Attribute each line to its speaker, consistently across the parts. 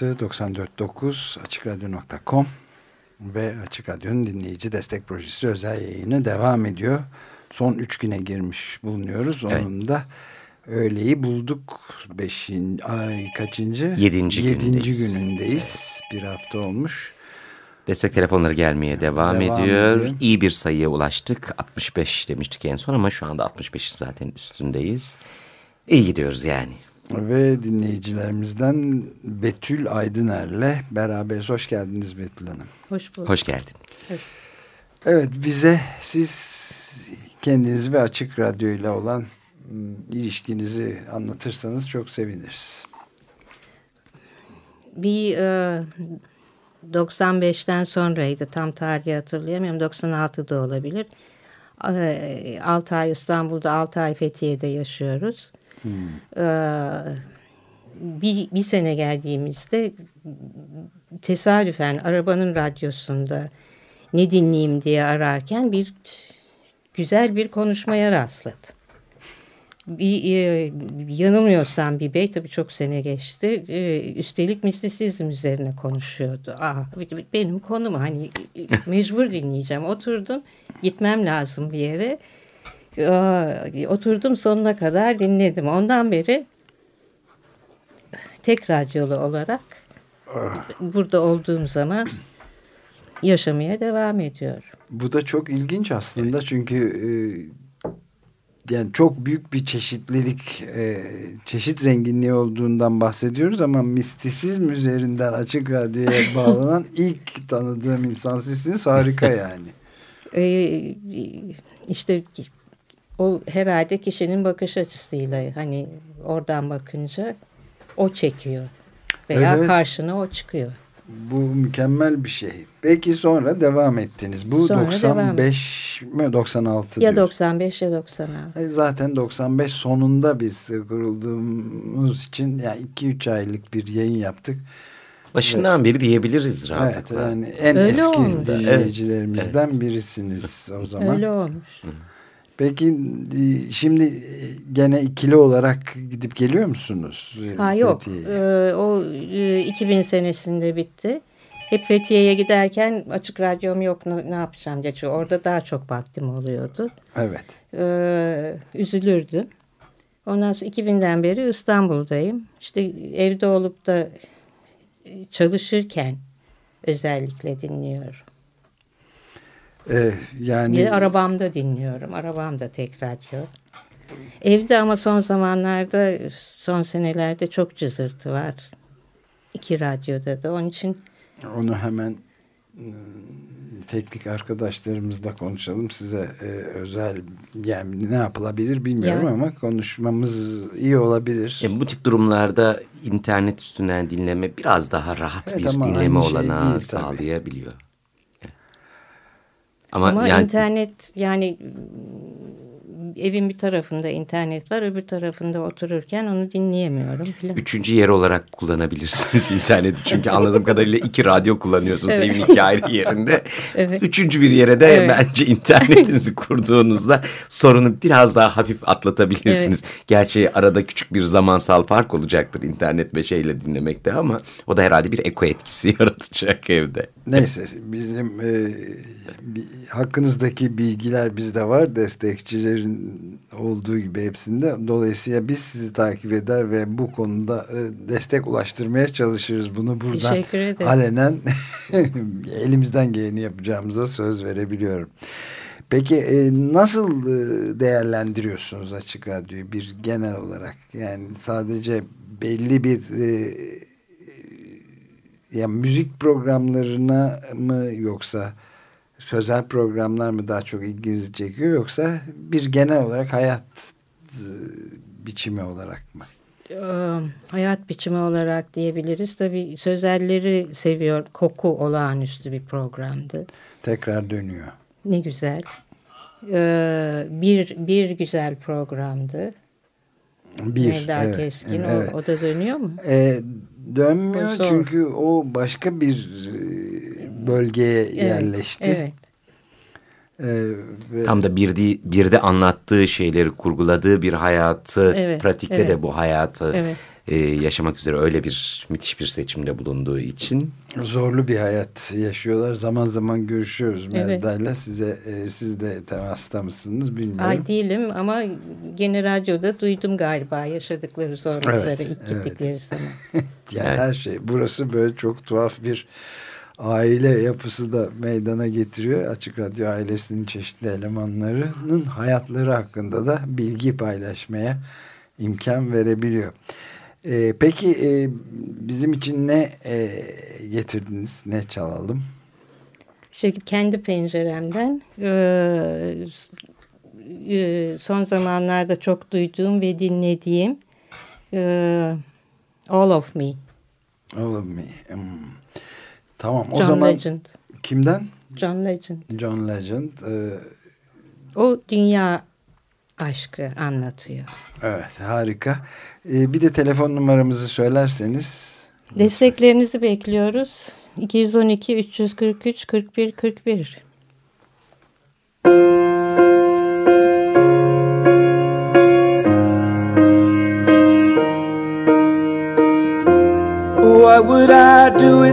Speaker 1: Burası 94.9 AçıkRadyo.com ve Açık Radyo'nun dinleyici destek projesi özel yayını devam ediyor. Son üç güne girmiş bulunuyoruz. Onun evet. da öğleyi bulduk. Beşin, ay kaçıncı?
Speaker 2: Yedinci,
Speaker 1: Yedinci
Speaker 2: günündeyiz.
Speaker 1: günündeyiz. Bir hafta olmuş.
Speaker 2: Destek telefonları gelmeye devam, devam ediyor. ediyor. İyi bir sayıya ulaştık. 65 demiştik en son ama şu anda 65'in zaten üstündeyiz. İyi gidiyoruz yani.
Speaker 1: Ve dinleyicilerimizden Betül Aydıner'le beraberiz. Hoş geldiniz Betül Hanım.
Speaker 3: Hoş bulduk.
Speaker 2: Hoş geldiniz.
Speaker 3: Hoş.
Speaker 1: Evet bize siz kendiniz ve Açık Radyo ile olan ilişkinizi anlatırsanız çok seviniriz.
Speaker 3: Bir e, 95'ten sonraydı tam tarihi hatırlayamıyorum 96'da olabilir. E, 6 ay İstanbul'da 6 ay Fethiye'de yaşıyoruz. Ee, bir, bir sene geldiğimizde tesadüfen arabanın radyosunda ne dinleyeyim diye ararken bir güzel bir konuşmaya rastladım. Bir, e, yanılmıyorsam bir bey tabii çok sene geçti. E, üstelik mistisizm üzerine konuşuyordu. Aa, benim konum hani mecbur dinleyeceğim. Oturdum gitmem lazım bir yere oturdum sonuna kadar dinledim. Ondan beri tek radyolu olarak burada olduğum zaman yaşamaya devam ediyorum.
Speaker 1: Bu da çok ilginç aslında çünkü e, yani çok büyük bir çeşitlilik, e, çeşit zenginliği olduğundan bahsediyoruz ama mistisizm üzerinden açık radyoya bağlanan ilk tanıdığım insan sizsiniz. Harika yani.
Speaker 3: E, işte o herhalde kişinin bakış açısıyla hani oradan bakınca o çekiyor veya evet, evet. karşına o çıkıyor.
Speaker 1: Bu mükemmel bir şey. Peki sonra devam ettiniz. Bu sonra 95 mi 96
Speaker 3: Ya diyoruz. 95 ya 96.
Speaker 1: Zaten 95 sonunda biz kurulduğumuz için yani 2-3 aylık bir yayın yaptık.
Speaker 2: Başından beri diyebiliriz
Speaker 1: rahatlıkla. Evet yani en Öyle eski olmuş. dinleyicilerimizden evet. birisiniz o zaman.
Speaker 3: Öyle olmuş. Hı.
Speaker 1: Peki e, şimdi e, gene ikili olarak gidip geliyor musunuz?
Speaker 3: E, ha yok. Ee, o 2000 senesinde bitti. Hep Fethiye'ye giderken açık radyom yok ne, ne yapacağım diye. Çünkü orada daha çok vaktim oluyordu.
Speaker 1: Evet.
Speaker 3: Ee, üzülürdüm. Ondan sonra 2000'den beri İstanbul'dayım. İşte evde olup da çalışırken özellikle dinliyorum.
Speaker 1: Ee, yani
Speaker 3: ya arabamda dinliyorum. Arabamda tek radyo. Evde ama son zamanlarda son senelerde çok cızırtı var. İki radyoda da onun için
Speaker 1: onu hemen ıı, teknik arkadaşlarımızla konuşalım. Size e, özel yani ne yapılabilir bilmiyorum ya. ama konuşmamız iyi olabilir.
Speaker 2: E, bu tip durumlarda internet üstünden dinleme biraz daha rahat evet, bir dinleme şey olanağı değil, sağlayabiliyor. Tabii.
Speaker 3: Ama, Ama yani, internet yani evin bir tarafında internet var öbür tarafında otururken onu dinleyemiyorum. Falan.
Speaker 2: Üçüncü yer olarak kullanabilirsiniz interneti. Çünkü anladığım kadarıyla iki radyo kullanıyorsunuz evet. evin iki ayrı yerinde. evet. Üçüncü bir yere de evet. bence internetinizi kurduğunuzda sorunu biraz daha hafif atlatabilirsiniz. Evet. Gerçi arada küçük bir zamansal fark olacaktır internet ve şeyle dinlemekte ama o da herhalde bir eko etkisi yaratacak evde.
Speaker 1: Neyse bizim e, hakkınızdaki bilgiler bizde var destekçilerin olduğu gibi hepsinde. Dolayısıyla biz sizi takip eder ve bu konuda e, destek ulaştırmaya çalışırız. Bunu buradan alenen elimizden geleni yapacağımıza söz verebiliyorum. Peki e, nasıl e, değerlendiriyorsunuz Açık Radyo'yu bir genel olarak? Yani sadece belli bir yani müzik programlarına mı yoksa sözel programlar mı daha çok ilginizi çekiyor yoksa bir genel olarak hayat e, biçimi olarak mı?
Speaker 4: hayat biçimi olarak diyebiliriz. Tabii sözelleri seviyor. Koku olağanüstü bir programdı.
Speaker 1: Tekrar dönüyor.
Speaker 4: Ne güzel. Ee, bir, bir güzel programdı. Bir. Melda evet, Keskin evet. O, o da dönüyor mu?
Speaker 1: Ee, dönmüyor çünkü o başka bir bölgeye evet, yerleşti. Evet.
Speaker 2: Ee, ve... Tam da bir, de, bir de anlattığı şeyleri kurguladığı bir hayatı, evet, pratikte evet. de bu hayatı evet. e, yaşamak üzere öyle bir müthiş bir seçimde bulunduğu için.
Speaker 1: Zorlu bir hayat yaşıyorlar. Zaman zaman görüşüyoruz evet. Melda'yla. Size, e, siz de temasta mısınız bilmiyorum.
Speaker 4: Ay değilim ama gene radyoda duydum galiba yaşadıkları zorlukları evet, ilk evet. gittikleri zaman.
Speaker 1: yani her şey. Burası böyle çok tuhaf bir aile yapısı da meydana getiriyor. Açık Radyo ailesinin çeşitli elemanlarının hayatları hakkında da bilgi paylaşmaya imkan verebiliyor. Ee, peki e, bizim için ne e, getirdiniz? Ne çalalım?
Speaker 4: Şey, kendi penceremden e, e, son zamanlarda çok duyduğum ve dinlediğim e, All of Me.
Speaker 1: All of Me. Hmm. Tamam
Speaker 4: o John zaman Legend.
Speaker 1: kimden?
Speaker 4: John Legend.
Speaker 1: John Legend. E,
Speaker 4: o dünya aşkı anlatıyor.
Speaker 1: Evet harika. E, bir de telefon numaramızı söylerseniz.
Speaker 4: Desteklerinizi bekliyoruz. 212 343 41 41.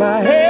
Speaker 4: my head.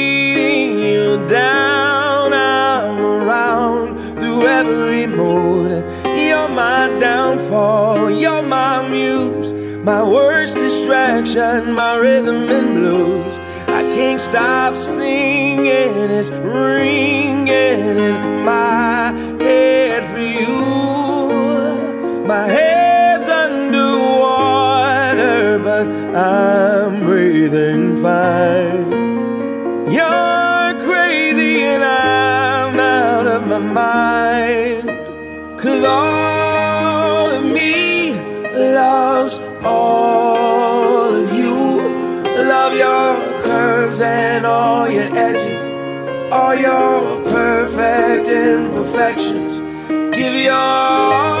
Speaker 4: down. I'm around through every mood. You're my downfall, you're my muse, my worst distraction, my rhythm and blues. I can't stop singing, it's ringing in my head for you. My head's underwater, but I'm breathing fine. You're crazy I'm out of my mind. Cause all of me loves all of you. Love your curves and all your edges, all your perfect imperfections. Give your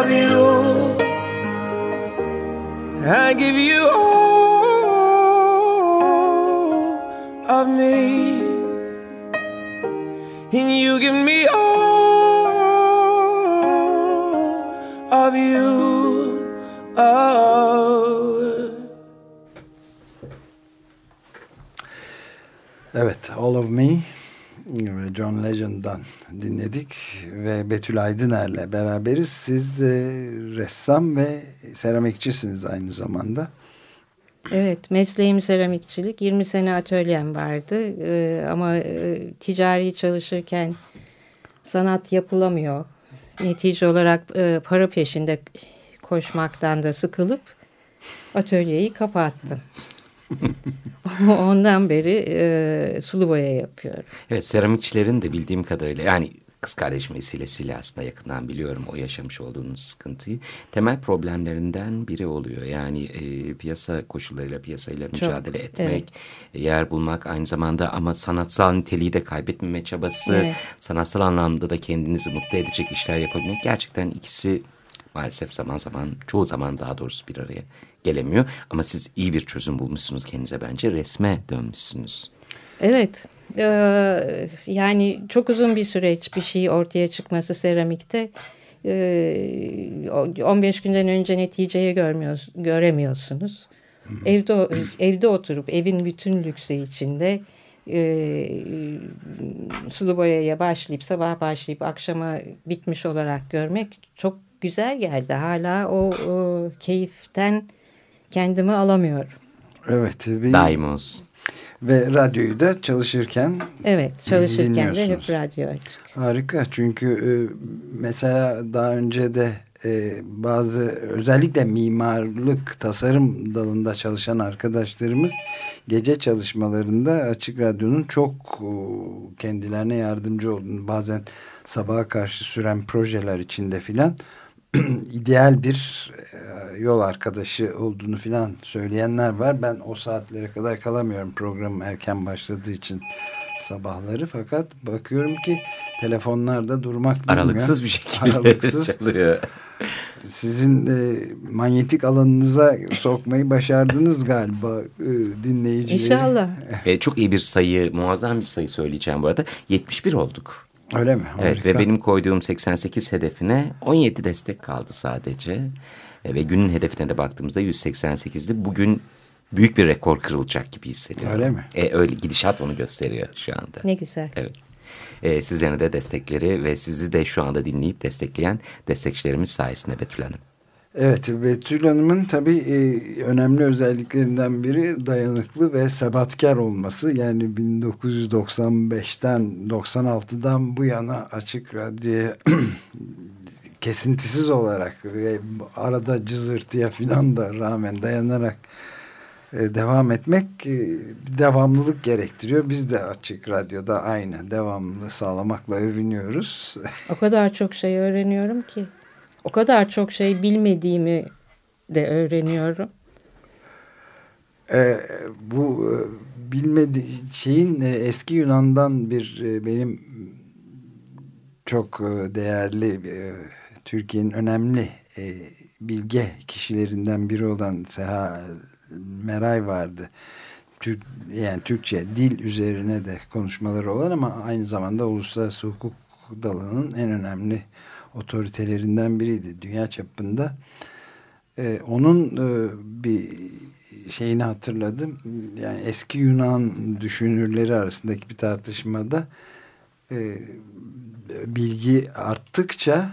Speaker 4: of you. I give you all of me, and you give me all of you. Oh.
Speaker 1: Evet, All of Me John Legend'dan dinledik ve Betül Aydıner'le beraberiz. Siz e, ressam ve seramikçisiniz aynı zamanda.
Speaker 3: Evet, mesleğim seramikçilik. 20 sene atölyem vardı ee, ama e, ticari çalışırken sanat yapılamıyor. Netice olarak e, para peşinde koşmaktan da sıkılıp atölyeyi kapattım. Ondan beri e, sulu boya yapıyorum.
Speaker 2: Evet seramikçilerin de bildiğim kadarıyla yani kız kardeşim vesilesiyle aslında yakından biliyorum o yaşamış olduğunuz sıkıntıyı. Temel problemlerinden biri oluyor. Yani e, piyasa koşullarıyla piyasayla Çok, mücadele etmek, evet. yer bulmak aynı zamanda ama sanatsal niteliği de kaybetmeme çabası, evet. sanatsal anlamda da kendinizi mutlu edecek işler yapabilmek gerçekten ikisi maalesef zaman zaman çoğu zaman daha doğrusu bir araya gelemiyor. Ama siz iyi bir çözüm bulmuşsunuz kendinize bence resme dönmüşsünüz.
Speaker 3: Evet ee, yani çok uzun bir süreç bir şey ortaya çıkması seramikte. Ee, 15 günden önce neticeyi göremiyorsunuz. Evde evde oturup evin bütün lüksü içinde e, sulu boyaya başlayıp sabah başlayıp akşama bitmiş olarak görmek çok güzel geldi. Hala o, o keyiften kendimi alamıyorum.
Speaker 1: Evet. Bir...
Speaker 2: Daim olsun.
Speaker 1: Ve radyoyu da çalışırken
Speaker 3: Evet çalışırken de hep radyo açık.
Speaker 1: Harika çünkü e, mesela daha önce de e, bazı özellikle mimarlık tasarım dalında çalışan arkadaşlarımız gece çalışmalarında Açık Radyo'nun çok kendilerine yardımcı olduğunu bazen sabaha karşı süren projeler içinde filan ideal bir e, yol arkadaşı olduğunu filan söyleyenler var. Ben o saatlere kadar kalamıyorum program erken başladığı için sabahları fakat bakıyorum ki telefonlarda durmak bilmiyor.
Speaker 2: Aralıksız bir şekilde Aralıksız. çalıyor.
Speaker 1: Sizin e, manyetik alanınıza sokmayı başardınız galiba e, dinleyicileri.
Speaker 3: İnşallah.
Speaker 2: E, çok iyi bir sayı, muazzam bir sayı söyleyeceğim bu arada. 71 olduk.
Speaker 1: Öyle mi?
Speaker 2: Harika. Evet ve benim koyduğum 88 hedefine 17 destek kaldı sadece. E, ve günün hedefine de baktığımızda 188'di. Bugün büyük bir rekor kırılacak gibi hissediyorum.
Speaker 1: Öyle mi?
Speaker 2: E, öyle gidişat onu gösteriyor şu anda.
Speaker 3: Ne güzel.
Speaker 2: Evet. E, sizlerin de destekleri ve sizi de şu anda dinleyip destekleyen destekçilerimiz sayesinde Betül Hanım.
Speaker 1: Evet Betül Hanım'ın tabii e, önemli özelliklerinden biri dayanıklı ve sebatkar olması. Yani 1995'ten 96'dan bu yana açık radyoya kesintisiz olarak ve arada cızırtıya filan da rağmen dayanarak e, devam etmek e, devamlılık gerektiriyor. Biz de açık radyoda aynı devamlı sağlamakla övünüyoruz.
Speaker 3: O kadar çok şey öğreniyorum ki o kadar çok şey bilmediğimi de öğreniyorum.
Speaker 1: Ee, bu e, bilmedi şeyin e, eski Yunan'dan bir e, benim çok e, değerli e, Türkiye'nin önemli e, bilge kişilerinden biri olan Seha Meray vardı. Türk, yani Türkçe dil üzerine de konuşmaları olan ama aynı zamanda uluslararası hukuk dalının en önemli otoritelerinden biriydi dünya çapında. Ee, onun e, bir şeyini hatırladım. Yani eski Yunan düşünürleri arasındaki bir tartışmada e, bilgi arttıkça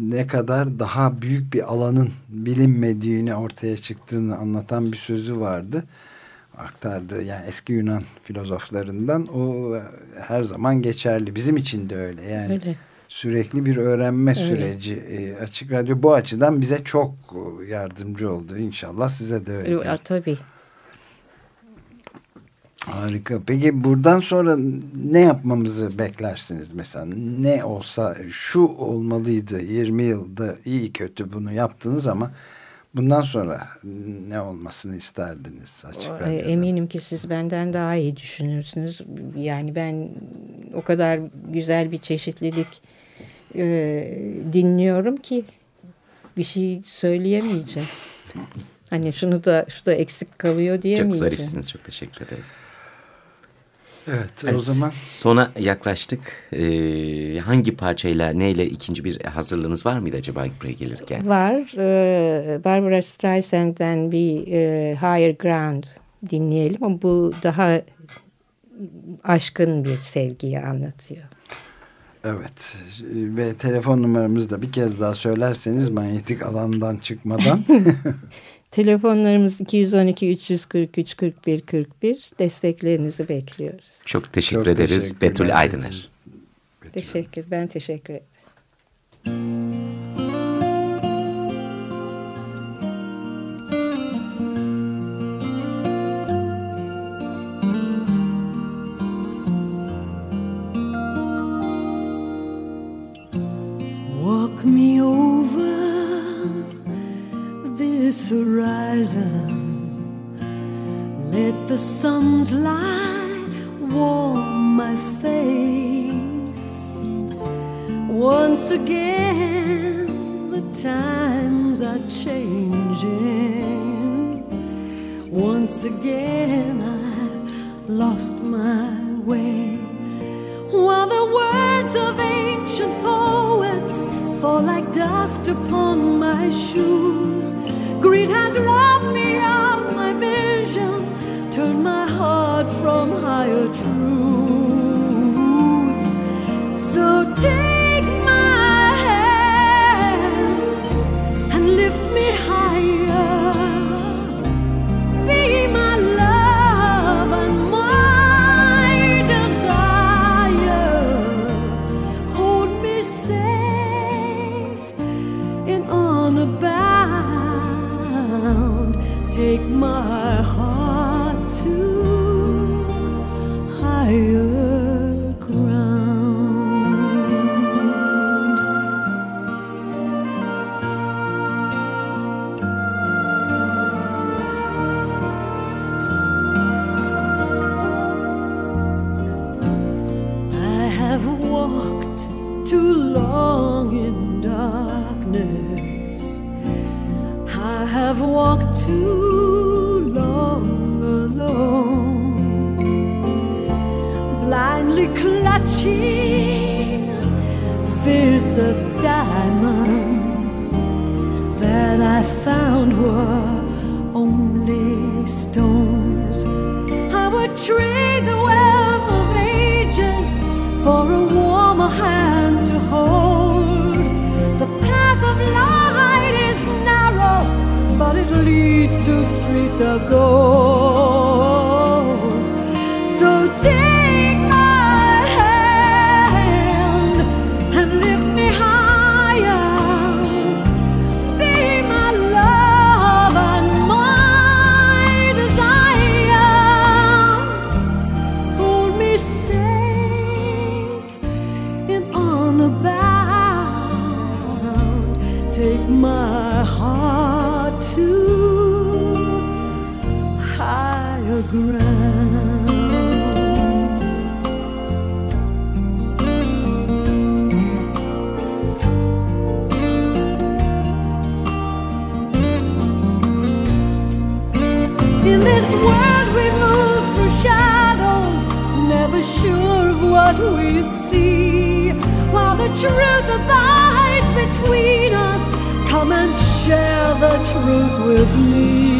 Speaker 1: ne kadar daha büyük bir alanın bilinmediğini ortaya çıktığını anlatan bir sözü vardı. Aktardı yani eski Yunan filozoflarından o her zaman geçerli. Bizim için de öyle yani. Öyle. Sürekli bir öğrenme öyle. süreci. E, açık Radyo bu açıdan bize çok yardımcı oldu. İnşallah size de öyle.
Speaker 3: E, tabii.
Speaker 1: Harika. Peki buradan sonra ne yapmamızı beklersiniz mesela? Ne olsa şu olmalıydı 20 yılda iyi kötü bunu yaptınız ama bundan sonra ne olmasını isterdiniz açık radyoda?
Speaker 3: Eminim ki siz benden daha iyi düşünürsünüz. Yani ben o kadar güzel bir çeşitlilik e, dinliyorum ki bir şey söyleyemeyeceğim. Hani şunu da şu da eksik kalıyor diyemeyeceğim.
Speaker 2: Çok zarifsiniz. Çok teşekkür ederiz.
Speaker 1: Evet, evet o zaman.
Speaker 2: Sona yaklaştık. Ee, hangi parçayla neyle ikinci bir hazırlığınız var mıydı acaba buraya gelirken?
Speaker 3: Var. Ee, Barbara Streisand'den bir e, Higher Ground dinleyelim bu daha aşkın bir sevgiyi anlatıyor.
Speaker 1: Evet ve telefon numaramızı da bir kez daha söylerseniz manyetik alandan çıkmadan.
Speaker 3: Telefonlarımız 212 343 41 41. Desteklerinizi bekliyoruz.
Speaker 2: Çok teşekkür Çok ederiz teşekkür Betül Aydıner.
Speaker 3: Teşekkür. Ben teşekkür ederim.
Speaker 5: Walk me over this horizon. Let the sun's light warm my face. Once again, the times are changing. Once again, I've lost shoes. Greed has robbed me of my vision, turned my heart from higher truths. For a warmer hand to hold. The path of light is narrow, but it leads to streets of gold. Higher ground. In this world we move through shadows, never sure of what we see. While the truth abides between us, come and share the truth with me.